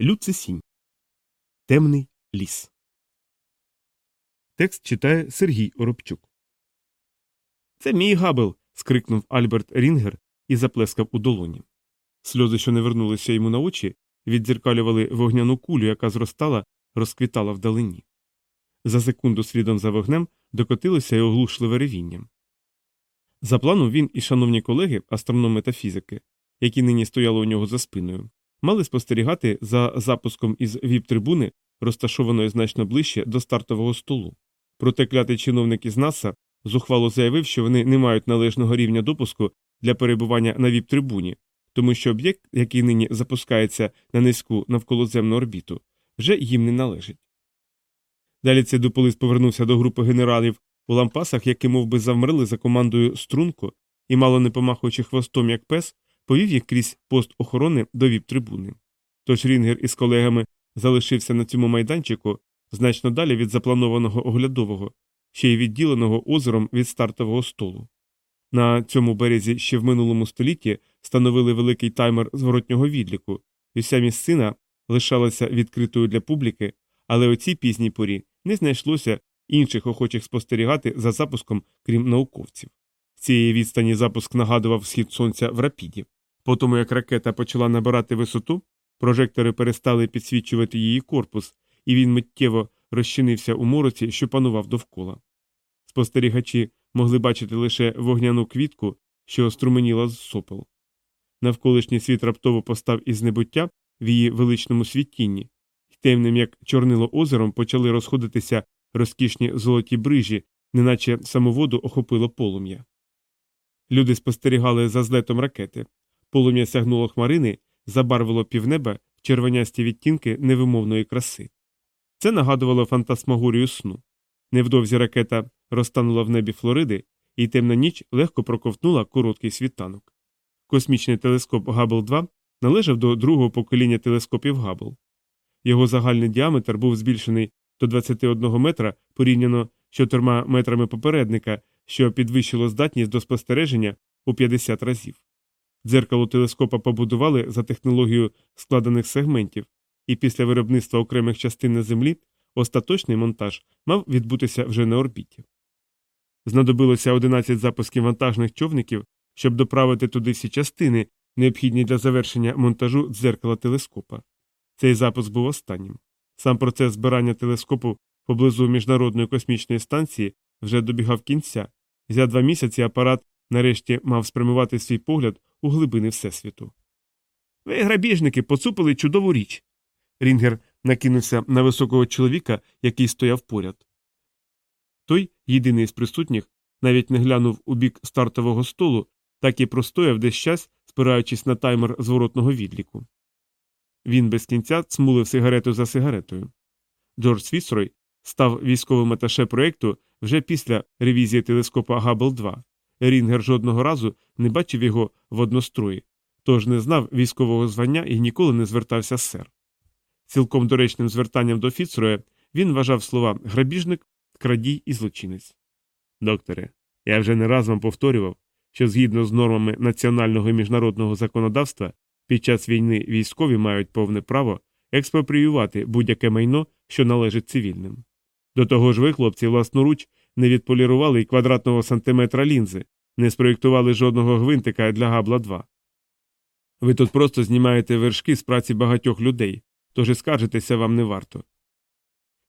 Люцисінь. Темний ліс. Текст читає Сергій Оробчук. Це мій Габбл. скрикнув Альберт Рінгер і заплескав у долоні. Сльози, що навернулися йому на очі, віддзеркалювали вогняну кулю, яка зростала, розквітала вдалині. За секунду слідом за вогнем докотилося й оглушливе ревіння. За планом він і шановні колеги, астрономи та фізики, які нині стояли у нього за спиною, мали спостерігати за запуском із віп-трибуни, розташованої значно ближче до стартового столу. Проте клятий чиновник із НАСА зухвало заявив, що вони не мають належного рівня допуску для перебування на віп-трибуні, тому що об'єкт, який нині запускається на низьку навколоземну орбіту, вже їм не належить. Далі цей дуполис повернувся до групи генералів у лампасах, які мов би, завмерли за командою струнку і, мало не помахуючи хвостом як пес, повів їх крізь пост охорони до віп-трибуни. Тож Рінгер із колегами залишився на цьому майданчику значно далі від запланованого оглядового, ще й відділеного озером від стартового столу. На цьому березі ще в минулому столітті становили великий таймер зворотнього відліку, і вся місцина лишалася відкритою для публіки, але у цій пізній порі не знайшлося інших охочих спостерігати за запуском, крім науковців. З цієї відстані запуск нагадував схід сонця в рапіді. По тому, як ракета почала набирати висоту, прожектори перестали підсвічувати її корпус, і він миттєво розчинився у мороці, що панував довкола. Спостерігачі могли бачити лише вогняну квітку, що струменіла з сопел. Навколишній світ раптово постав із небуття в її величному світінні, і темним, як чорнило озером, почали розходитися розкішні золоті брижі, неначе самоводу охопило полум'я. Люди спостерігали за злетом ракети. Полум'я сягнуло хмарини, забарвило півнеба червонясті відтінки невимовної краси. Це нагадувало фантасмагорію сну. Невдовзі ракета розтанула в небі Флориди, і темна ніч легко проковтнула короткий світанок. Космічний телескоп Габл 2 належав до другого покоління телескопів Габл. Його загальний діаметр був збільшений до 21 метра порівняно з 4 метрами попередника, що підвищило здатність до спостереження у 50 разів. Дзеркало телескопа побудували за технологією складених сегментів, і після виробництва окремих частин на землі остаточний монтаж мав відбутися вже на орбіті. Знадобилося 11 запусків вантажних човників, щоб доправити туди всі частини, необхідні для завершення монтажу дзеркала телескопа. Цей запуск був останнім. Сам процес збирання телескопу поблизу міжнародної космічної станції вже добігав кінця, за два місяці апарат нарешті мав спрямувати свій погляд у глибини Всесвіту. Ви, грабіжники, поцупили чудову річ. Рінгер накинувся на високого чоловіка, який стояв поряд. Той, єдиний з присутніх, навіть не глянув у бік стартового столу, так і простояв весь час, спираючись на таймер зворотного відліку. Він без кінця цмулив сигарету за сигаретою. Джордж Фіцрой став військовим аташе проєкту вже після ревізії телескопа Габбл 2. Рінгер жодного разу не бачив його в однострої, тож не знав військового звання і ніколи не звертався з сер. Цілком доречним звертанням до Фіцроя він вважав слова грабіжник, крадій і злочинець. Докторе, я вже не раз вам повторював, що згідно з нормами національного і міжнародного законодавства під час війни військові мають повне право експропріювати будь-яке майно, що належить цивільним. До того ж ви, хлопці, власноруч не відполірували й квадратного сантиметра лінзи, не спроєктували жодного гвинтика для габла 2. Ви тут просто знімаєте вершки з праці багатьох людей, тож і скаржитися вам не варто.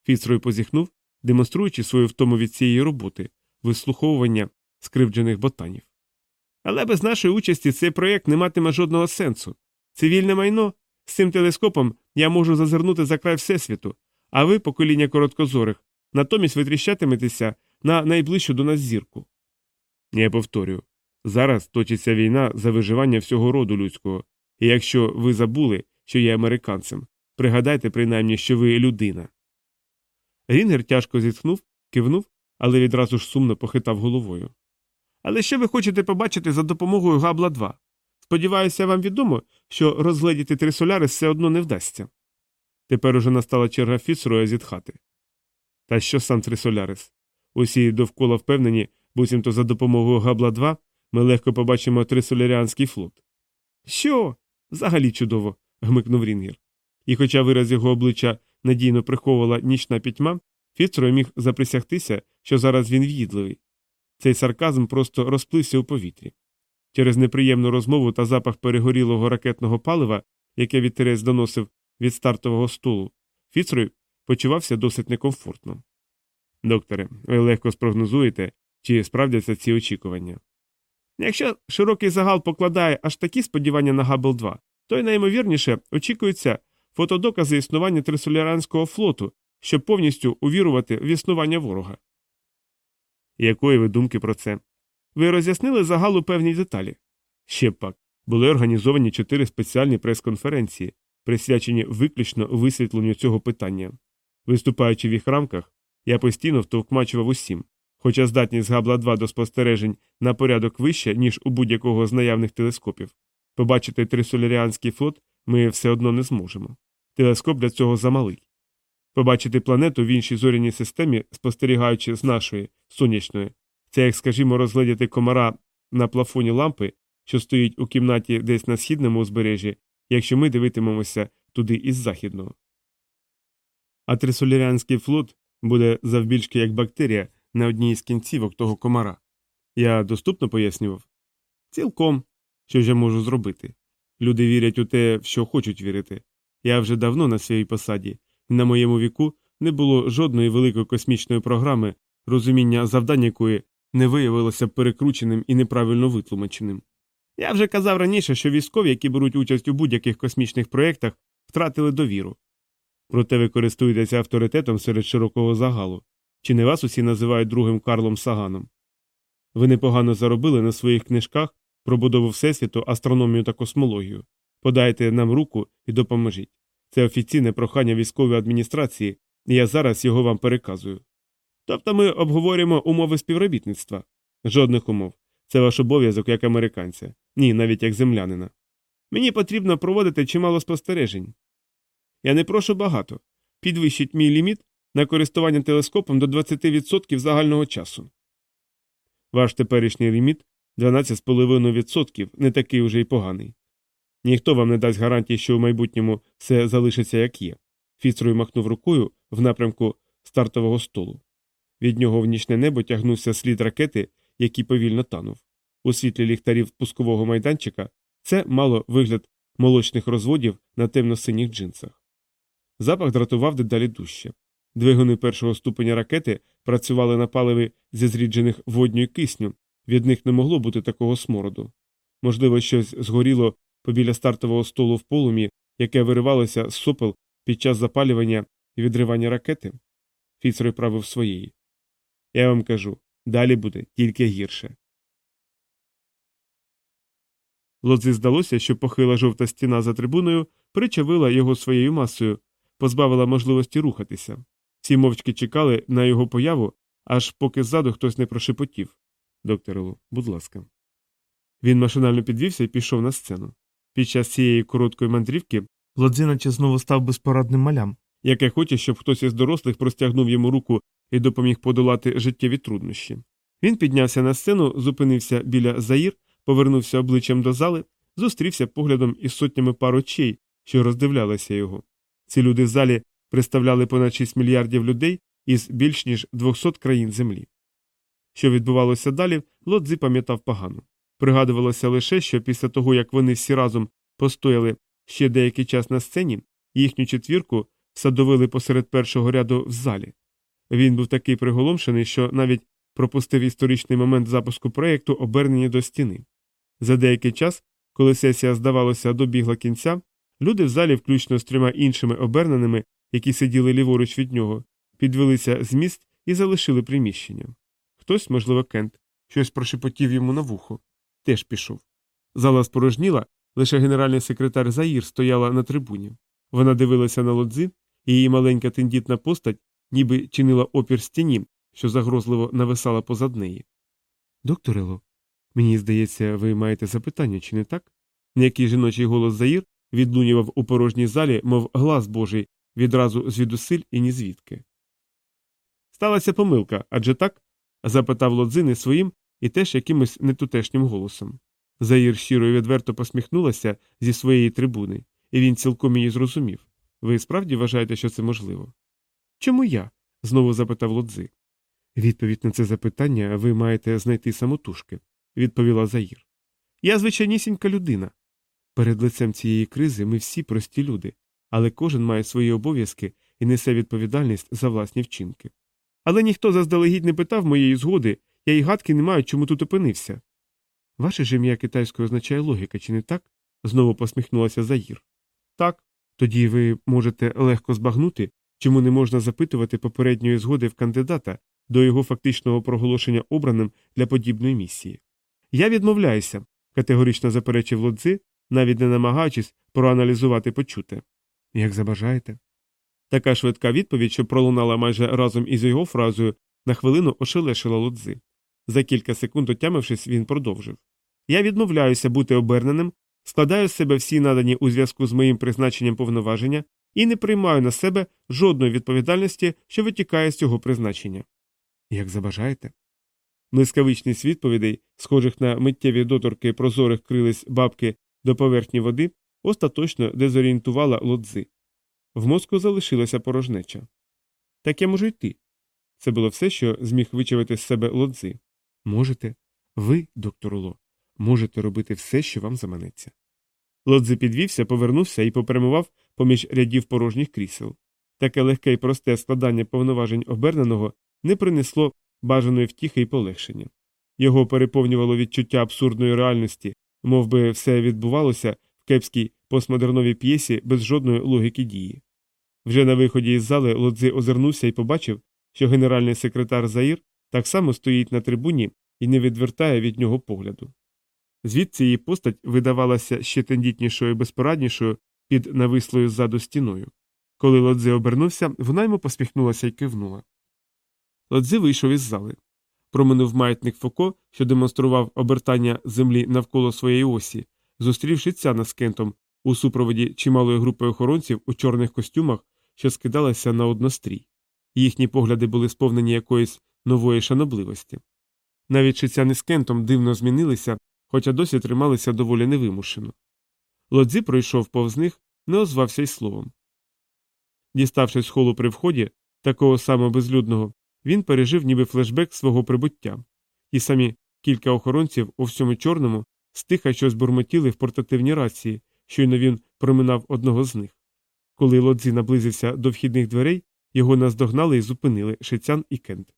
Фіцрой позіхнув, демонструючи свою втому від цієї роботи, вислуховування скривджених ботанів. Але без нашої участі цей проєкт не матиме жодного сенсу. Цивільне майно з цим телескопом я можу зазирнути за край Всесвіту, а ви, покоління короткозорих, натомість витріщатиметеся на найближчу до нас зірку. Я повторюю зараз точиться війна за виживання всього роду людського, і якщо ви забули, що є американцем, пригадайте принаймні, що ви людина. Рінгер тяжко зітхнув, кивнув, але відразу ж сумно похитав головою. Але що ви хочете побачити за допомогою габла 2? Сподіваюся, вам відомо, що розгледіти три соляри все одно не вдасться. Тепер уже настала черга Фіцроя зітхати. Та що сам Трисолярис? Усі довкола впевнені, буцімто за допомогою габла 2 ми легко побачимо трисоляріанський флот. Що? Взагалі чудово. гмикнув Рінгер. І хоча вираз його обличчя надійно приховувала нічна пітьма, Фіцрой міг заприсягтися, що зараз він в'їдливий. Цей сарказм просто розплився у повітрі. Через неприємну розмову та запах перегорілого ракетного палива, яке вітерець доносив від стартового столу, Фіцрой почувався досить некомфортно. Докторе, ви легко спрогнозуєте, чи справдяться ці очікування. Якщо широкий загал покладає аж такі сподівання на Габл 2, то й найімовірніше очікуються фотодокази існування трисоліранського флоту, щоб повністю увірувати в існування ворога. Якої ви думки про це? Ви роз'яснили загалу певні деталі. Ще пак були організовані чотири спеціальні прес-конференції, присвячені виключно висвітленню цього питання. Виступаючи в їх рамках, я постійно втовкмачував усім, хоча здатність Габла 2 до спостережень на порядок вища, ніж у будь-якого з наявних телескопів. Побачити трисоляріанський флот ми все одно не зможемо. Телескоп для цього замалий. Побачити планету в іншій зоряній системі, спостерігаючи з нашої сонячної, це як, скажімо, розглядіти комара на плафоні лампи, що стоїть у кімнаті десь на східному узбережжі, якщо ми дивитимемося туди із західного. А трисоляріанський флот буде завбільшки як бактерія на одній із кінцівок того комара. Я доступно пояснював? Цілком, що ж я можу зробити. Люди вірять у те, в що хочуть вірити. Я вже давно на своїй посаді, на моєму віку не було жодної великої космічної програми, розуміння завдань якої не виявилося перекрученим і неправильно витлумаченим. Я вже казав раніше, що військові, які беруть участь у будь-яких космічних проєктах, втратили довіру. Проте ви користуєтеся авторитетом серед широкого загалу. Чи не вас усі називають другим Карлом Саганом? Ви непогано заробили на своїх книжках про будову Всесвіту, астрономію та космологію. Подайте нам руку і допоможіть. Це офіційне прохання військової адміністрації, і я зараз його вам переказую. Тобто ми обговорюємо умови співробітництва. Жодних умов. Це ваш обов'язок як американця, ні, навіть як землянина. Мені потрібно проводити чимало спостережень. Я не прошу багато. Підвищіть мій ліміт на користування телескопом до 20% загального часу. Ваш теперішній ліміт 12,5% не такий уже й поганий. Ніхто вам не дасть гарантії, що в майбутньому все залишиться як є. Фіцрой махнув рукою в напрямку стартового столу. Від нього в нічне небо тягнувся слід ракети, який повільно танув. У світлі ліхтарів пускового майданчика це мало вигляд молочних розводів на темно-синіх джинсах. Запах дратував дедалі дужче. Двигуни першого ступеня ракети працювали на паливі зі зріджених водню і кисню, від них не могло бути такого смороду. Можливо, щось згоріло побіля стартового столу в полумі, яке виривалося з сопел під час запалювання і відривання ракети. Фіцрой правив своєї. Я вам кажу далі буде тільки гірше. Лодзі здалося, що похила жовта стіна за трибуною причавила його своєю масою, позбавила можливості рухатися. Всі мовчки чекали на його появу, аж поки ззаду хтось не прошепотів. Докторелу, будь ласка. Він машинально підвівся і пішов на сцену. Під час цієї короткої мандрівки Лодзі знову став безпорадним малям, яке хоче, щоб хтось із дорослих простягнув йому руку і допоміг подолати життєві труднощі. Він піднявся на сцену, зупинився біля заїр, повернувся обличчям до зали, зустрівся поглядом із сотнями пар очей, що роздивлялися його. Ці люди в залі представляли понад 6 мільярдів людей із більш ніж 200 країн землі. Що відбувалося далі, Лодзи пам'ятав погано. Пригадувалося лише, що після того, як вони всі разом постояли ще деякий час на сцені, їхню четвірку садовили посеред першого ряду в залі. Він був такий приголомшений, що навіть пропустив історичний момент запуску проєкту, обернення до стіни. За деякий час, коли сесія, здавалося, добігла кінця, люди в залі, включно з трьома іншими оберненими, які сиділи ліворуч від нього, підвелися з місць і залишили приміщення. Хтось, можливо, Кент, щось прошепотів йому на вухо, теж пішов. Зала спорожніла, лише генеральний секретар Заїр стояла на трибуні. Вона дивилася на лодзи, і її маленька тендітна постать ніби чинила опір стіні, що загрозливо нависала позад неї. Докторело, мені здається, ви маєте запитання, чи не так? М'який жіночий голос Заїр відлунював у порожній залі, мов глас божий, відразу звідусиль і ні звідки. Сталася помилка, адже так? запитав лодзини своїм і теж якимось нетутешнім голосом. Заїр щиро і відверто посміхнулася зі своєї трибуни, і він цілком її зрозумів. Ви справді вважаєте, що це можливо? Чому я? знову запитав лодзи. Відповідь на це запитання ви маєте знайти самотужки, відповіла Заїр. Я звичайнісінька людина. Перед лицем цієї кризи ми всі прості люди, але кожен має свої обов'язки і несе відповідальність за власні вчинки. Але ніхто заздалегідь не питав моєї згоди, я й гадки не маю, чому тут опинився. Ваше ж ім'я китайською означає логіка, чи не так? знову посміхнулася Заїр. Так. Тоді ви можете легко збагнути, чому не можна запитувати попередньої згоди в кандидата до його фактичного проголошення обраним для подібної місії. Я відмовляюся, категорично заперечив лодзи, навіть не намагаючись проаналізувати почуте. Як забажаєте. Така швидка відповідь, що пролунала майже разом із його фразою, на хвилину ошелешила лодзи. За кілька секунд отямившись, він продовжив Я відмовляюся бути оберненим, складаю з себе всі надані у зв'язку з моїм призначенням повноваження і не приймаю на себе жодної відповідальності, що витікає з цього призначення. Як забажаєте. Блискавичність відповідей, схожих на миттєві доторки прозорих крились бабки до поверхні води, остаточно дезорієнтувала лодзи. В мозку залишилася порожнеча. Так я можу йти. Це було все, що зміг вичавити з себе лодзи. Можете, ви, доктор Ло, можете робити все, що вам заманеться. Лодзи підвівся, повернувся і попрямував поміж рядів порожніх крісел. Таке легке і просте складання повноважень оберненого не принесло бажаної втіхи і полегшення. Його переповнювало відчуття абсурдної реальності, мов би все відбувалося в кепській постмодерновій п'єсі без жодної логіки дії. Вже на виході із зали лодзи озирнувся і побачив, що генеральний секретар Заїр так само стоїть на трибуні і не відвертає від нього погляду. Звідси її постать видавалася ще тендітнішою і безпораднішою під навислою ззаду стіною. Коли лодзи обернувся, вона йому посміхнулася і кивнула. Лодзи вийшов із зали. Проминув маятник Фоко, що демонстрував обертання землі навколо своєї осі, зустрівши цяна з кентом у супроводі чималої групи охоронців у чорних костюмах, що скидалися на однострій. Їхні погляди були сповнені якоїсь нової шанобливості. Навіть шицяни з кентом дивно змінилися, хоча досі трималися доволі невимушено. Лодзі пройшов повз них, не озвався й словом. Діставшись з холу при вході, такого самого безлюдного, він пережив ніби флешбек свого прибуття, і самі кілька охоронців у всьому чорному стиха щось бурмотіли в портативній рації, щойно він проминав одного з них. Коли лодзі наблизився до вхідних дверей, його наздогнали і зупинили шицян і кент.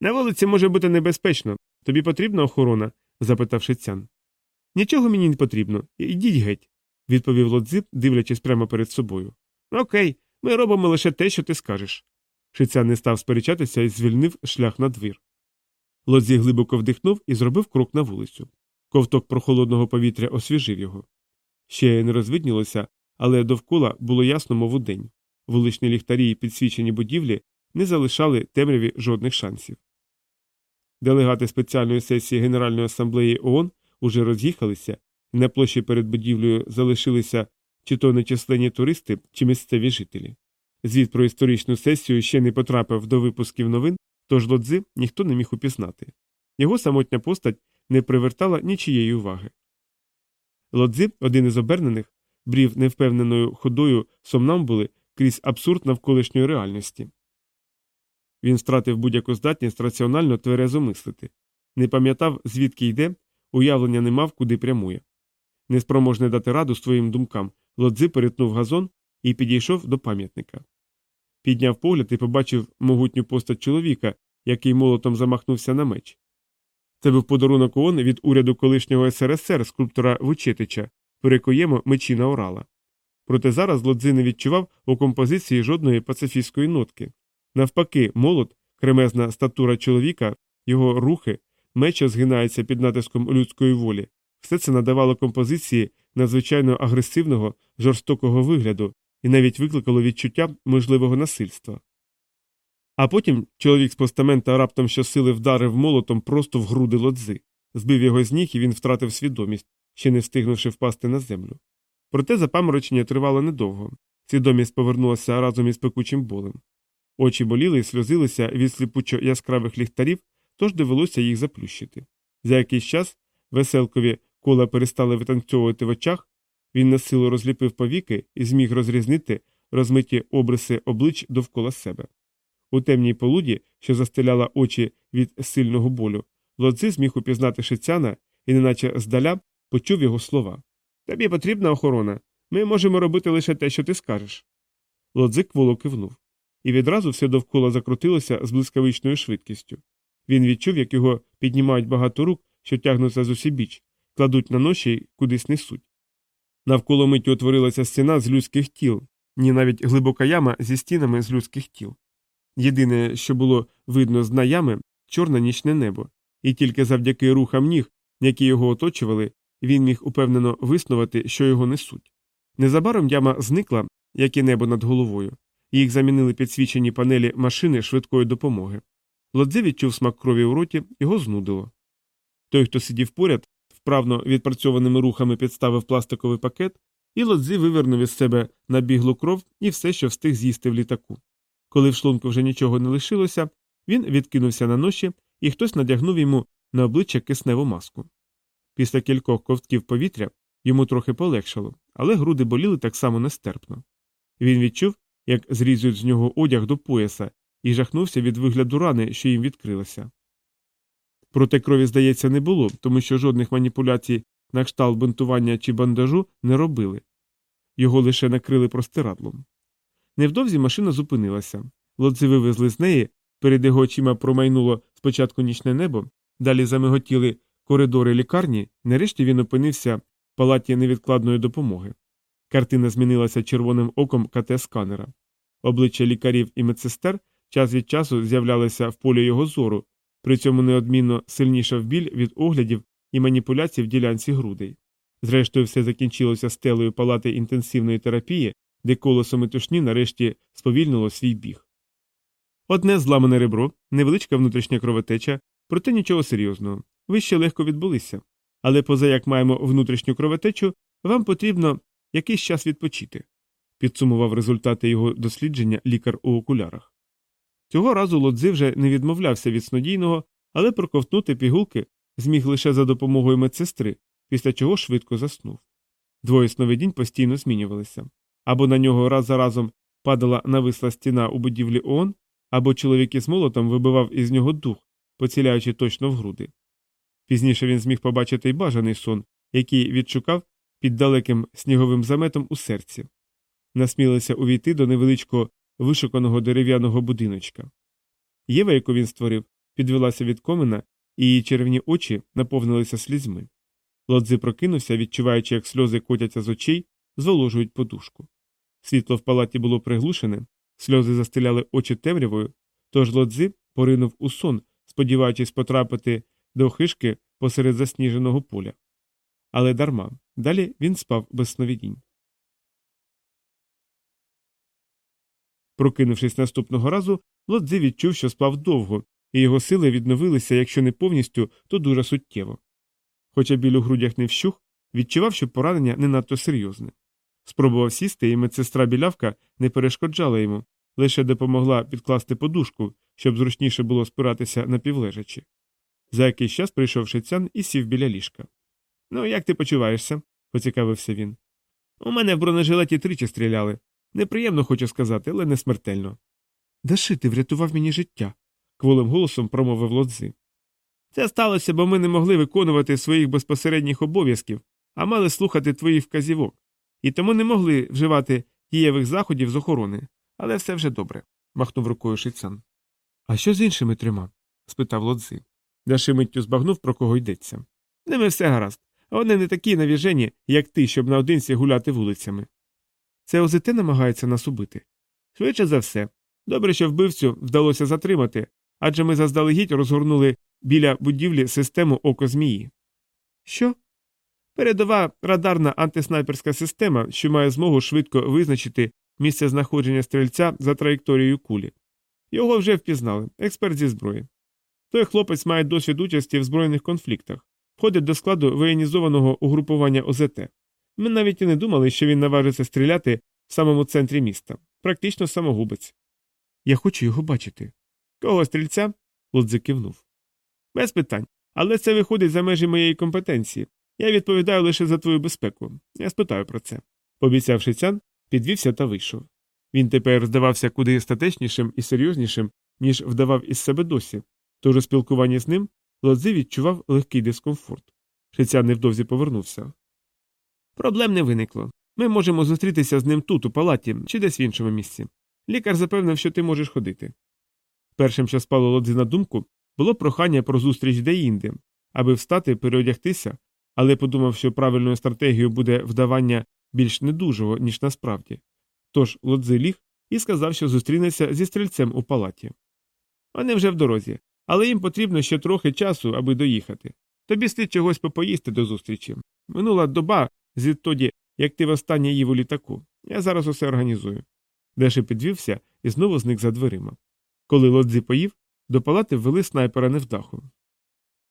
На вулиці може бути небезпечно. Тобі потрібна охорона? запитав шицян. Нічого мені не потрібно. Йдіть геть, відповів лодзип, дивлячись прямо перед собою. Окей, ми робимо лише те, що ти скажеш. Шицян не став сперечатися і звільнив шлях на двір. Лодзі глибоко вдихнув і зробив крок на вулицю. Ковток прохолодного повітря освіжив його. Ще не розвиднілося, але довкола було ясно, мов у день. Вуличні ліхтарі і підсвічені будівлі не залишали темряві жодних шансів. Делегати спеціальної сесії Генеральної асамблеї ООН уже роз'їхалися, і на площі перед будівлею залишилися чи то нечисленні туристи, чи місцеві жителі. Звіт про історичну сесію ще не потрапив до випусків новин, тож лодзи ніхто не міг упізнати. Його самотня постать не привертала нічієї уваги. Лодзи, один із обернених, брів невпевненою ходою сомнамбули крізь абсурд навколишньої реальності. Він втратив будь-яку здатність раціонально тверезо мислити, не пам'ятав, звідки йде, уявлення не мав, куди прямує. Неспроможний дати раду своїм думкам, лодзи перетнув газон і підійшов до пам'ятника. Підняв погляд і побачив могутню постать чоловіка, який молотом замахнувся на меч. Це був подарунок ООН від уряду колишнього СРСР скульптора Вучетича, перекоємо мечі на Орала. Проте зараз Лодзи не відчував у композиції жодної пацифістської нотки. Навпаки, молот, кремезна статура чоловіка, його рухи, меча згинається під натиском людської волі, все це надавало композиції надзвичайно агресивного, жорстокого вигляду і навіть викликало відчуття можливого насильства. А потім чоловік з постамента раптом щосили вдарив молотом просто в груди лодзи, збив його з ніг і він втратив свідомість, ще не встигнувши впасти на землю. Проте запаморочення тривало недовго. Свідомість повернулася разом із пекучим болем. Очі боліли і сльозилися від сліпучо яскравих ліхтарів, тож довелося їх заплющити. За якийсь час веселкові кола перестали витанцьовувати в очах, він насилу розліпив повіки і зміг розрізнити розмиті обриси облич довкола себе. У темній полуді, що застеляла очі від сильного болю, лодзи зміг упізнати шицяна і, неначе здаля, почув його слова. Тобі потрібна охорона. Ми можемо робити лише те, що ти скажеш. Лодзик воло кивнув. І відразу все довкола закрутилося з блискавичною швидкістю. Він відчув, як його піднімають багато рук, що тягнуться з усібіч, кладуть на ноші й кудись несуть. Навколо миттю утворилася стіна з людських тіл, ні навіть глибока яма зі стінами з людських тіл. Єдине, що було видно з дна ями – чорне нічне небо, і тільки завдяки рухам ніг, які його оточували, він міг упевнено виснувати, що його несуть. Незабаром яма зникла, як і небо над головою. Їх замінили підсвічені панелі машини швидкої допомоги. Лодзе відчув смак крові у роті, його знудило. Той, хто сидів поряд, вправно відпрацьованими рухами підставив пластиковий пакет, і лодзи вивернув із себе набіглу кров і все, що встиг з'їсти в літаку. Коли в шлунку вже нічого не лишилося, він відкинувся на ноші, і хтось надягнув йому на обличчя кисневу маску. Після кількох ковтків повітря йому трохи полегшало, але груди боліли так само нестерпно. Він відчув, як зрізують з нього одяг до пояса, і жахнувся від вигляду рани, що їм відкрилася. Проте крові, здається, не було, тому що жодних маніпуляцій на кшталт бинтування чи бандажу не робили його лише накрили простирадлом. Невдовзі машина зупинилася. Лодзи вивезли з неї, перед його очима промайнуло спочатку нічне небо, далі замиготіли коридори лікарні, нарешті він опинився в палаті невідкладної допомоги. Картина змінилася червоним оком КТ-сканера. Обличчя лікарів і медсестер час від часу з'являлися в полі його зору, при цьому неодмінно сильнішав біль від оглядів і маніпуляцій в ділянці грудей. Зрештою, все закінчилося стелею палати інтенсивної терапії, де колесо метушні нарешті сповільнило свій біг. Одне зламане ребро, невеличка внутрішня кровотеча, проте нічого серйозного. Ви ще легко відбулися. Але поза як маємо внутрішню кровотечу, вам потрібно якийсь час відпочити, підсумував результати його дослідження лікар у окулярах. Цього разу лодзи вже не відмовлявся від снодійного, але проковтнути пігулки зміг лише за допомогою медсестри, після чого швидко заснув. Двоє сновидінь постійно змінювалися або на нього раз за разом падала нависла стіна у будівлі ООН, або чоловік із молотом вибивав із нього дух, поціляючи точно в груди. Пізніше він зміг побачити й бажаний сон, який відшукав під далеким сніговим заметом у серці, насмілився увійти до невеличкого вишуканого дерев'яного будиночка. Єва, яку він створив, підвелася від комина, і її червні очі наповнилися слізьми. Лодзи прокинувся, відчуваючи, як сльози котяться з очей, зволожують подушку. Світло в палаті було приглушене, сльози застеляли очі темрявою, тож лодзи поринув у сон, сподіваючись потрапити до хишки посеред засніженого поля. Але дарма далі він спав без сновидінь. Прокинувшись наступного разу, лодзи відчув, що спав довго, і його сили відновилися, якщо не повністю, то дуже суттєво. Хоча біль у грудях не вщух, відчував, що поранення не надто серйозне. Спробував сісти, і медсестра білявка не перешкоджала йому, лише допомогла підкласти подушку, щоб зручніше було спиратися на півлежачі. За якийсь час прийшов шицян і сів біля ліжка. Ну, як ти почуваєшся? поцікавився він. У мене в бронежилеті тричі стріляли. Неприємно хочу сказати, але не смертельно. Даши, ти врятував мені життя, кволим голосом промовив лодзи. Це сталося, бо ми не могли виконувати своїх безпосередніх обов'язків, а мали слухати твоїх вказівок, і тому не могли вживати дієвих заходів з охорони. Але все вже добре, махнув рукою шицян. А що з іншими трьома? спитав лодзи. Даши миттю збагнув, про кого йдеться. Ними все гаразд, вони не такі навіжені, як ти, щоб наодинці гуляти вулицями. Це ОЗТ намагається нас убити. Швидше за все. Добре, що вбивцю вдалося затримати, адже ми заздалегідь розгорнули біля будівлі систему око змії. Що? Передова радарна антиснайперська система, що має змогу швидко визначити місце знаходження стрільця за траєкторією кулі. Його вже впізнали, експерт зі зброї. Той хлопець має досвід участі в збройних конфліктах, входить до складу воєнізованого угрупування ОЗТ. Ми навіть і не думали, що він наважиться стріляти в самому центрі міста, практично самогубець. Я хочу його бачити. Кого стрільця? Лодзе кивнув. Без питань. Але це виходить за межі моєї компетенції. Я відповідаю лише за твою безпеку. Я спитаю про це. Пообіцявши цян, підвівся та вийшов. Він тепер здавався куди статечнішим і серйознішим, ніж вдавав із себе досі, тож у спілкуванні з ним Лодзи відчував легкий дискомфорт. Шиця невдовзі повернувся. Проблем не виникло. Ми можемо зустрітися з ним тут, у палаті, чи десь в іншому місці. Лікар запевнив, що ти можеш ходити. Першим, що спало Лодзи на думку, було прохання про зустріч де-інде, аби встати, переодягтися, але подумав, що правильною стратегією буде вдавання більш недужого, ніж насправді. Тож Лодзи ліг і сказав, що зустрінеться зі стрільцем у палаті. Вони вже в дорозі, але їм потрібно ще трохи часу, аби доїхати. Тобі слід чогось попоїсти до зустрічі. Минула доба звідтоді, як ти востаннє їв у літаку. Я зараз усе організую. Деши підвівся і знову зник за дверима. Коли Лодзі поїв, до палати ввели снайпера невдаху.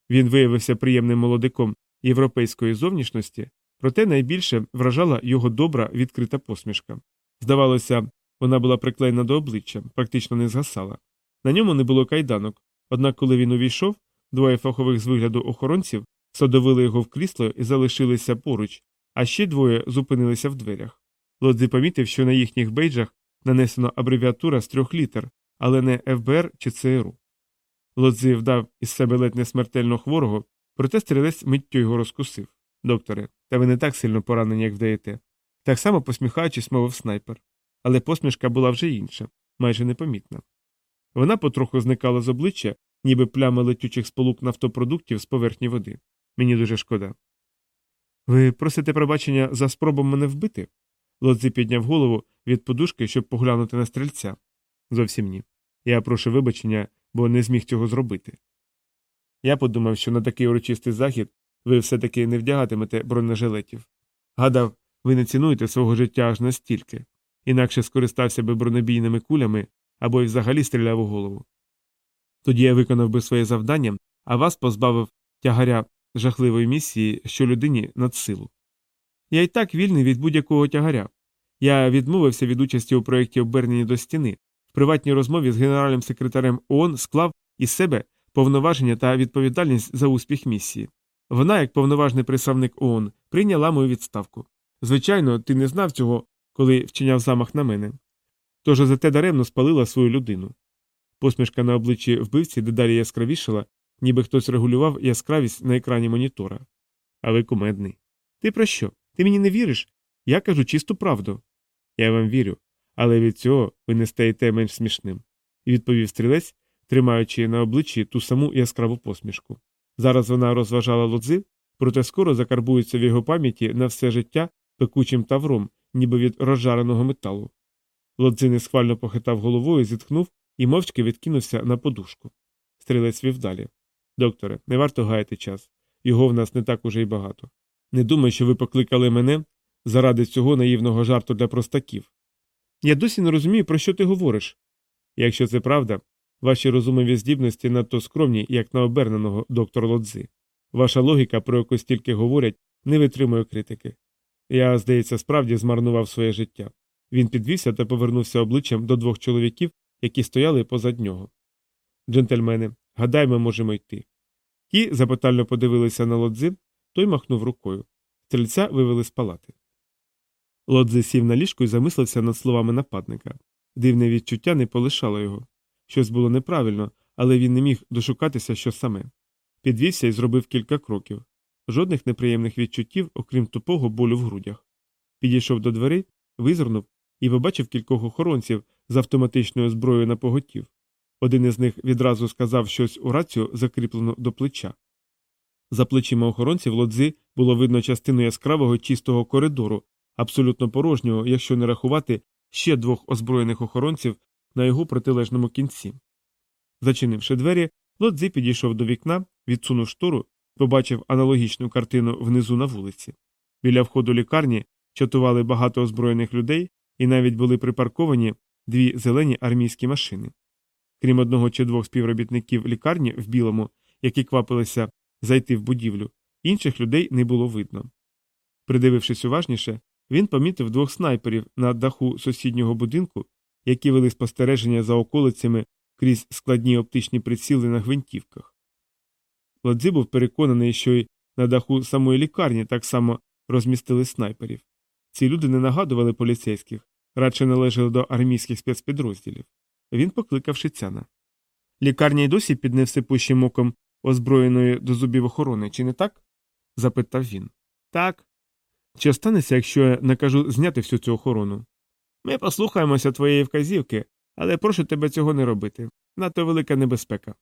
Він виявився приємним молодиком європейської зовнішності, проте найбільше вражала його добра відкрита посмішка. Здавалося, вона була приклеєна до обличчя, практично не згасала. На ньому не було кайданок, однак, коли він увійшов, двоє фахових з вигляду охоронців садовили його в крісло і залишилися поруч, а ще двоє зупинилися в дверях. Лодзі помітив, що на їхніх бейджах нанесено абревіатура з трьох літер, але не ФБР чи ЦРУ. Лодзі вдав із себе ледь не смертельно хворого, проте стрілець миттю його розкусив. Докторе, та ви не так сильно поранені, як вдаєте. Так само посміхаючись, мовив снайпер. Але посмішка була вже інша, майже непомітна. Вона потроху зникала з обличчя, ніби плями летючих сполук нафтопродуктів з поверхні води. Мені дуже шкода. Ви просите пробачення за спробу мене вбити? Лодзі підняв голову від подушки, щоб поглянути на стрільця. Зовсім ні. Я прошу вибачення, бо не зміг цього зробити. Я подумав, що на такий урочистий захід ви все таки не вдягатимете бронежилетів. Гадав, ви не цінуєте свого життя аж настільки, інакше скористався би бронебійними кулями або й взагалі стріляв у голову. Тоді я виконав би своє завдання, а вас позбавив тягаря жахливої місії, що людині над силу. Я й так вільний від будь-якого тягаря. Я відмовився від участі у проєкті обернені до стіни, в приватній розмові з генеральним секретарем ООН склав із себе повноваження та відповідальність за успіх місії. Вона, як повноважний представник ООН, прийняла мою відставку. Звичайно, ти не знав цього, коли вчиняв замах на мене. Тож за те даремно спалила свою людину. Посмішка на обличчі вбивці дедалі яскравішала, ніби хтось регулював яскравість на екрані монітора. А ви кумедний. Ти про що? Ти мені не віриш? Я кажу чисту правду. Я вам вірю, але від цього ви не стаєте менш смішним, відповів стрілець, тримаючи на обличчі ту саму яскраву посмішку. Зараз вона розважала лодзи, проте скоро закарбується в його пам'яті на все життя пекучим тавром, ніби від розжареного металу. Лодзи схвально похитав головою, зітхнув і мовчки відкинувся на подушку. Стрілець вів далі. Докторе, не варто гаяти час. Його в нас не так уже й багато. Не думай, що ви покликали мене заради цього наївного жарту для простаків. Я досі не розумію, про що ти говориш. Якщо це правда, ваші розумові здібності надто скромні, як на оберненого доктор Лодзи. Ваша логіка, про яку стільки говорять, не витримує критики. Я, здається, справді змарнував своє життя. Він підвівся та повернувся обличчям до двох чоловіків, які стояли позад нього. Джентльмени, гадай, ми можемо йти. Ті запитально подивилися на лодзи, той махнув рукою. Стрільця вивели з палати. Лодзи сів на ліжку і замислився над словами нападника. Дивне відчуття не полишало його. Щось було неправильно, але він не міг дошукатися, що саме. Підвівся і зробив кілька кроків. Жодних неприємних відчуттів, окрім тупого болю в грудях. Підійшов до дверей, визирнув і побачив кількох охоронців з автоматичною зброєю на поготів. Один із них відразу сказав щось у рацію, закріплено до плеча. За плечима охоронців лодзи було видно частину яскравого чистого коридору, абсолютно порожнього, якщо не рахувати ще двох озброєних охоронців на його протилежному кінці. Зачинивши двері, лодзи підійшов до вікна, відсунув штору побачив аналогічну картину внизу на вулиці. Біля входу лікарні чатували багато озброєних людей і навіть були припарковані дві зелені армійські машини. Крім одного чи двох співробітників лікарні в білому, які квапилися зайти в будівлю, інших людей не було видно. Придивившись уважніше, він помітив двох снайперів на даху сусіднього будинку, які вели спостереження за околицями крізь складні оптичні приціли на гвинтівках. Ладзи був переконаний, що й на даху самої лікарні так само розмістили снайперів. Ці люди не нагадували поліцейських, радше належали до армійських спецпідрозділів. Він покликав шицяна. Лікарня й досі під невсипущим оком озброєної до зубів охорони, чи не так? запитав він. Так. Чи станеться, якщо я накажу зняти всю цю охорону? Ми послухаємося твоєї вказівки, але прошу тебе цього не робити. Надто велика небезпека.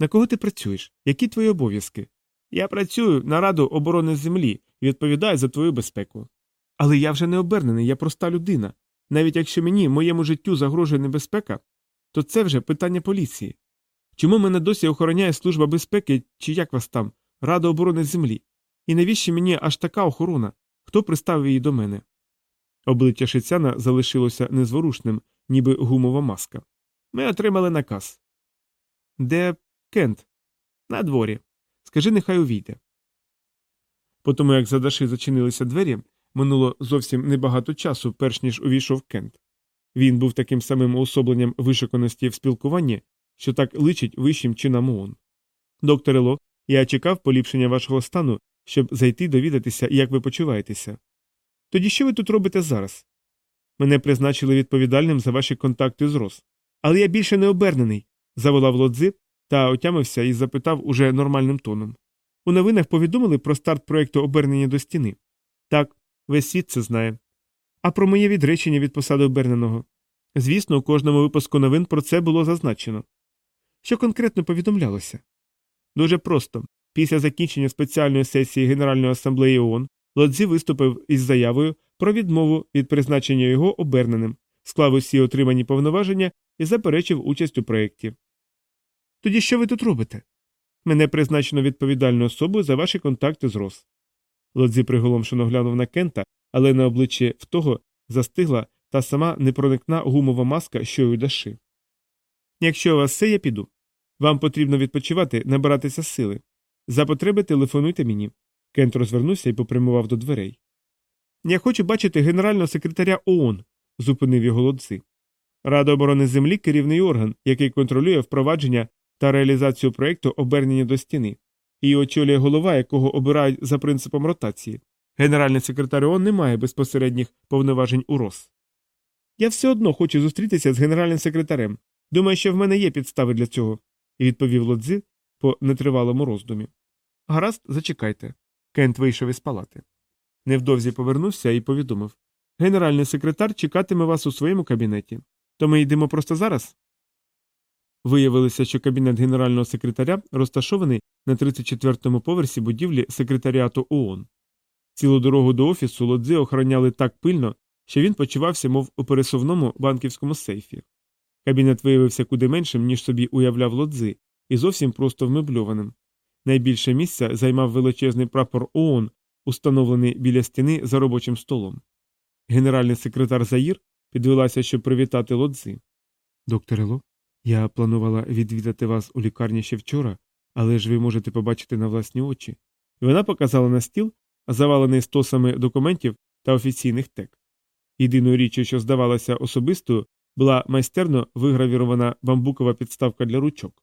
На кого ти працюєш? Які твої обов'язки? Я працюю на Раду оборони землі і відповідаю за твою безпеку. Але я вже не обернений, я проста людина. Навіть якщо мені, моєму життю загрожує небезпека, то це вже питання поліції. Чому мене досі охороняє Служба безпеки, чи як вас там, Рада оборони землі? І навіщо мені аж така охорона? Хто приставив її до мене? Обличчя Шицяна залишилося незворушним, ніби гумова маска. Ми отримали наказ. Де Кент? На дворі. Скажи, нехай увійде. По тому, як за Даши зачинилися двері, минуло зовсім небагато часу, перш ніж увійшов Кент. Він був таким самим уособленням вишуканості в спілкуванні, що так личить вищим чинам ООН. Докторе Ло, я чекав поліпшення вашого стану, щоб зайти довідатися, як ви почуваєтеся. Тоді що ви тут робите зараз? Мене призначили відповідальним за ваші контакти з Рос. Але я більше не обернений, заволав лодзи та отямився і запитав уже нормальним тоном. У новинах повідомили про старт проєкту обернення до стіни. Так, весь світ це знає. А про моє відречення від посади оберненого. Звісно, у кожному випуску новин про це було зазначено. Що конкретно повідомлялося? Дуже просто. Після закінчення спеціальної сесії Генеральної асамблеї ООН Лодзі виступив із заявою про відмову від призначення його оберненим, склав усі отримані повноваження і заперечив участь у проєкті. Тоді що ви тут робите? Мене призначено відповідальною особою за ваші контакти з Рос. Лодзі приголомшено глянув на Кента, але на обличчі в того застигла та сама непроникна гумова маска, що й даши. Якщо у вас все, я піду. Вам потрібно відпочивати, набиратися сили. За потреби телефонуйте мені. Кент розвернувся і попрямував до дверей. Я хочу бачити генерального секретаря ООН, зупинив його лодзи. Рада оборони землі керівний орган, який контролює впровадження та реалізацію проєкту обернення до стіни. Її очолює голова, якого обирають за принципом ротації. Генеральний секретар ООН не має безпосередніх повноважень у РОС. Я все одно хочу зустрітися з генеральним секретарем. Думаю, що в мене є підстави для цього, відповів лодзи по нетривалому роздумі. Гаразд, зачекайте. Кент вийшов із палати. Невдовзі повернувся і повідомив Генеральний секретар чекатиме вас у своєму кабінеті. То ми йдемо просто зараз. Виявилося, що кабінет генерального секретаря розташований на 34-му поверсі будівлі секретаріату ООН. Цілу дорогу до офісу лодзи охороняли так пильно, що він почувався, мов у пересувному банківському сейфі. Кабінет виявився куди меншим, ніж собі уявляв лодзи, і зовсім просто вмебльованим. Найбільше місця займав величезний прапор ООН, установлений біля стіни за робочим столом. Генеральний секретар Заїр підвелася, щоб привітати лодзи. Докторе Ло, я планувала відвідати вас у лікарні ще вчора, але ж ви можете побачити на власні очі. Вона показала на стіл, завалений стосами документів та офіційних тек. Єдиною річчю, що здавалася особистою, була майстерно вигравірована бамбукова підставка для ручок.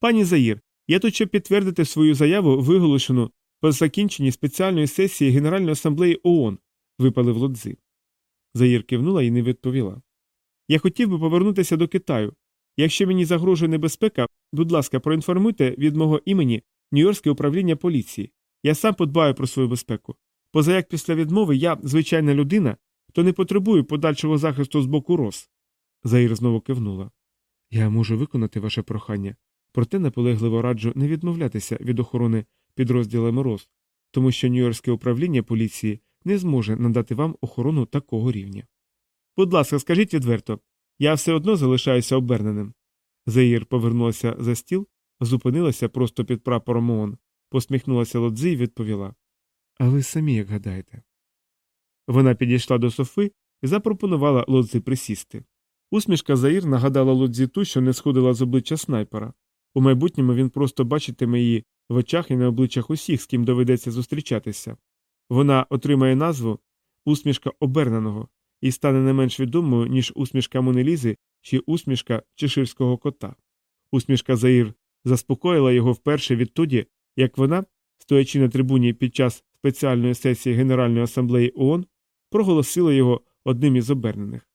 Пані Заїр, я тут щоб підтвердити свою заяву, виголошену по закінченні спеціальної сесії Генеральної асамблеї ООН, випалив лодзи. Заїр кивнула і не відповіла. Я хотів би повернутися до Китаю. Якщо мені загрожує небезпека, будь ласка, проінформуйте від мого імені Нью-Йоркське управління поліції. Я сам подбаю про свою безпеку. Поза як після відмови я звичайна людина, то не потребую подальшого захисту з боку роз. Заїр знову кивнула. Я можу виконати ваше прохання, проте наполегливо раджу не відмовлятися від охорони підрозділами роз, тому що Нью-Йоркське управління поліції не зможе надати вам охорону такого рівня. Будь ласка, скажіть відверто, я все одно залишаюся оберненим. Заїр повернулася за стіл, зупинилася просто під прапором ООН, посміхнулася лодзи і відповіла А ви самі як гадаєте. Вона підійшла до Софи і запропонувала лодзі присісти. Усмішка Заїр нагадала лодзі ту, що не сходила з обличчя снайпера. У майбутньому він просто бачитиме її в очах і на обличчях усіх, з ким доведеться зустрічатися. Вона отримає назву усмішка оберненого і стане не менш відомою, ніж усмішка Монелізи чи усмішка чеширського кота. Усмішка Заїр заспокоїла його вперше відтоді, як вона, стоячи на трибуні під час спеціальної сесії Генеральної асамблеї ООН, проголосила його одним із обернених.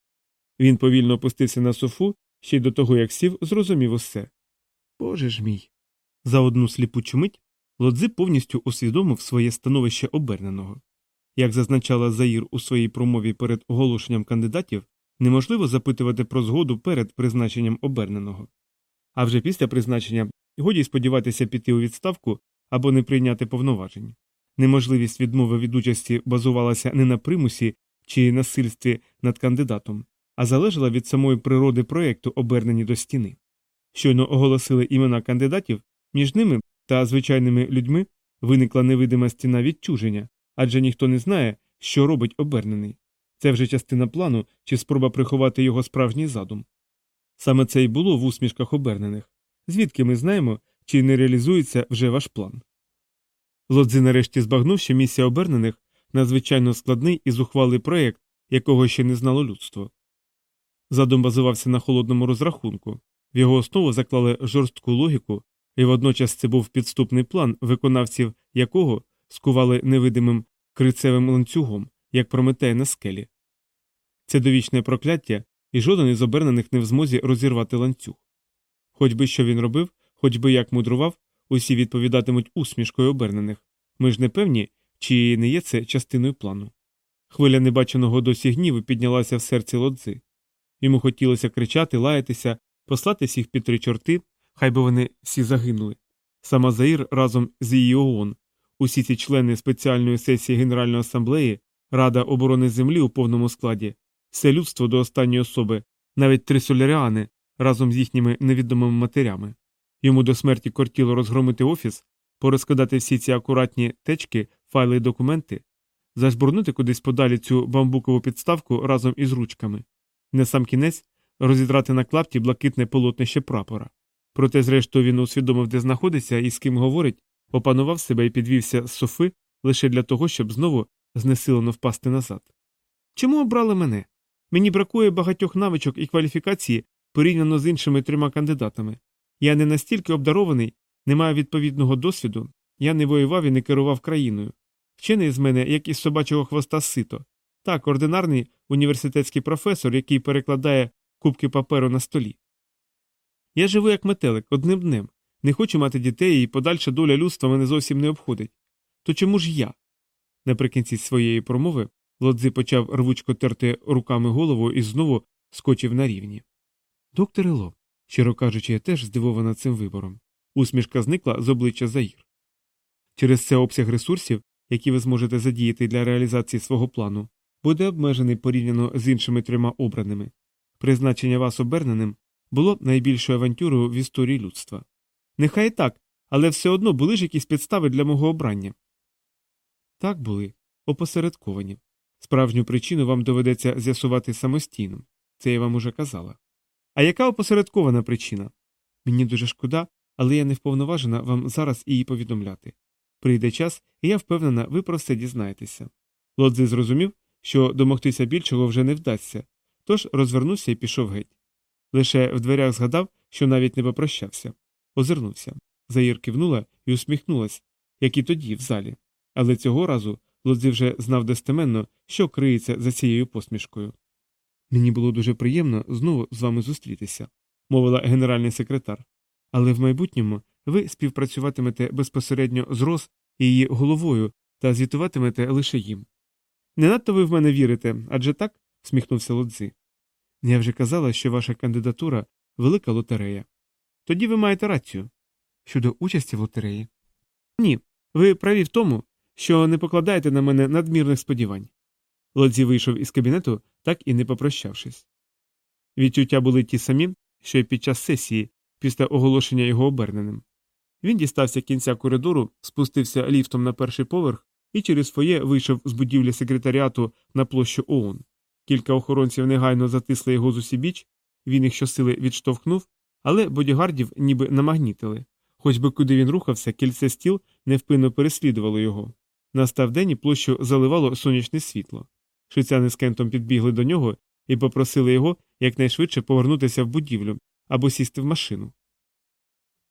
Він повільно опустився на софу, ще й до того, як сів, зрозумів усе. Боже ж мій. За одну сліпучу мить Лодзи повністю усвідомив своє становище оберненого. Як зазначала Заїр у своїй промові перед оголошенням кандидатів, неможливо запитувати про згоду перед призначенням оберненого. А вже після призначення годі сподіватися піти у відставку або не прийняти повноважень. Неможливість відмови від участі базувалася не на примусі чи насильстві над кандидатом, а залежала від самої природи проєкту, обернені до стіни. Щойно оголосили імена кандидатів, між ними та звичайними людьми виникла невидима стіна відчуження, адже ніхто не знає, що робить обернений. Це вже частина плану чи спроба приховати його справжній задум. Саме це й було в усмішках обернених, звідки ми знаємо, чи не реалізується вже ваш план. Лодзи нарешті збагнув, що місія обернених надзвичайно складний і зухвалий проєкт, якого ще не знало людство. Задум базувався на холодному розрахунку, в його основу заклали жорстку логіку, і водночас це був підступний план, виконавців якого скували невидимим крицевим ланцюгом, як прометеє на скелі. Це довічне прокляття, і жоден із обернених не в змозі розірвати ланцюг. Хоч би що він робив, хоч би як мудрував, усі відповідатимуть усмішкою обернених. Ми ж не певні, чи не є це частиною плану. Хвиля небаченого досі гніву піднялася в серці лодзи. Йому хотілося кричати, лаятися, послати всіх під три чорти, хай би вони всі загинули. Сама Заїр разом з її ООН, усі ці члени спеціальної сесії Генеральної асамблеї, Рада оборони Землі у повному складі, все людство до останньої особи, навіть три соляріани разом з їхніми невідомими матерями. Йому до смерті кортіло розгромити офіс, порозкидати всі ці акуратні течки, файли і документи, зажбурнути кудись подалі цю бамбукову підставку разом із ручками. Не сам кінець розідрати на клапті блакитне полотнище прапора. Проте, зрештою, він усвідомив, де знаходиться і з ким говорить, опанував себе і підвівся з софи лише для того, щоб знову знесилено впасти назад. Чому обрали мене? Мені бракує багатьох навичок і кваліфікації порівняно з іншими трьома кандидатами. Я не настільки обдарований, не маю відповідного досвіду, я не воював і не керував країною. Вчений з мене, як із собачого хвоста сито. Так, ординарний університетський професор, який перекладає кубки паперу на столі. Я живу як метелик одним днем, не хочу мати дітей, і подальша доля людства мене зовсім не обходить. То чому ж я? Наприкінці своєї промови Лодзи почав рвучко терти руками голову і знову скочив на рівні. Доктор Ело, щиро кажучи, я теж здивована цим вибором. Усмішка зникла з обличчя Заїр. Через це обсяг ресурсів, які ви зможете задіяти для реалізації свого плану, буде обмежений порівняно з іншими трьома обраними. Призначення вас оберненим було найбільшою авантюрою в історії людства. Нехай так, але все одно були ж якісь підстави для мого обрання. Так були, опосередковані. Справжню причину вам доведеться з'ясувати самостійно, це я вам уже казала. А яка опосередкована причина? Мені дуже шкода, але я не вповноважена вам зараз її повідомляти. Прийде час, і я впевнена, ви про це дізнаєтеся. Лодзи зрозумів, що домогтися більшого вже не вдасться, тож розвернувся і пішов геть. Лише в дверях згадав, що навіть не попрощався. Озирнувся. Заїр кивнула і усміхнулась, як і тоді, в залі. Але цього разу Лодзи вже знав достеменно, що криється за цією посмішкою. Мені було дуже приємно знову з вами зустрітися, мовила генеральний секретар. Але в майбутньому ви співпрацюватимете безпосередньо з Рос і її головою та звітуватимете лише їм. Не надто ви в мене вірите, адже так? сміхнувся Лодзи. Я вже казала, що ваша кандидатура велика лотерея. Тоді ви маєте рацію. Щодо участі в лотереї. Ні, ви праві в тому, що не покладаєте на мене надмірних сподівань. Лодзі вийшов із кабінету, так і не попрощавшись. Відчуття були ті самі, що й під час сесії, після оголошення його оберненим. Він дістався кінця коридору, спустився ліфтом на перший поверх і через фоє вийшов з будівлі секретаріату на площу ООН. Кілька охоронців негайно затисли його з усібіч, він їх щосили відштовхнув, але бодігардів ніби намагнітили. Хоч би куди він рухався, кільце стіл невпинно переслідувало його. Настав день і площу заливало сонячне світло. Шицяни з кентом підбігли до нього і попросили його якнайшвидше повернутися в будівлю або сісти в машину.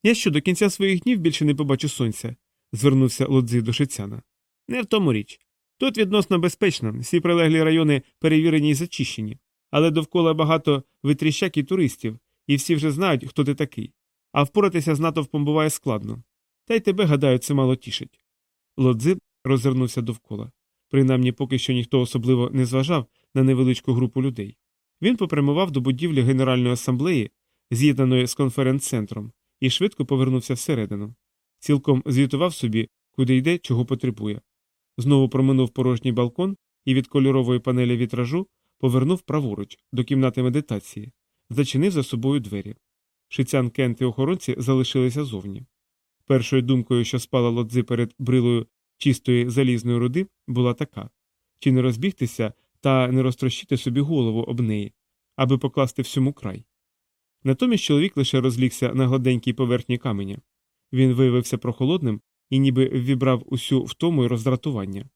Я що до кінця своїх днів більше не побачу сонця, звернувся лодзи до шицяна. Не в тому річ. Тут відносно безпечно, всі прилеглі райони перевірені і зачищені, але довкола багато витріщак і туристів, і всі вже знають, хто ти такий. А впоратися з натовпом буває складно. Та й тебе, гадаю, це мало тішить. Лодзи розвернувся довкола. Принаймні, поки що ніхто особливо не зважав на невеличку групу людей. Він попрямував до будівлі Генеральної асамблеї, з'єднаної з конференц-центром, і швидко повернувся всередину. Цілком звітував собі, куди йде, чого потребує. Знову проминув порожній балкон і від кольорової панелі вітражу повернув праворуч до кімнати медитації, зачинив за собою двері. Шицян Кент і охоронці залишилися зовні. Першою думкою, що спала лодзи перед брилою чистої залізної руди, була така чи не розбігтися та не розтрощити собі голову об неї, аби покласти всьому край. Натомість чоловік лише розлігся на гладенькій поверхні каменя. Він виявився прохолодним і ніби ввібрав усю втому й роздратування.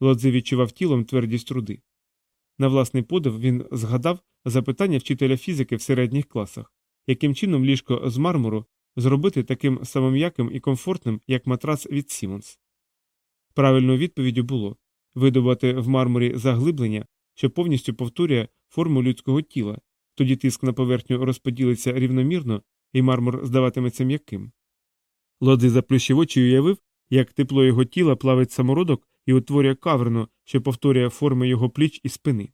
Лодзи відчував тілом твердість руди. На власний подив він згадав запитання вчителя фізики в середніх класах, яким чином ліжко з мармуру зробити таким само м'яким і комфортним, як матрац від Сімонс. Правильною відповіддю було видобувати в мармурі заглиблення, що повністю повторює форму людського тіла, тоді тиск на поверхню розподілиться рівномірно і мармур здаватиметься м'яким. Ло Цзі заплющив очі і уявив, як тепло його тіла плавить самородок і утворює каверну, що повторює форми його пліч і спини.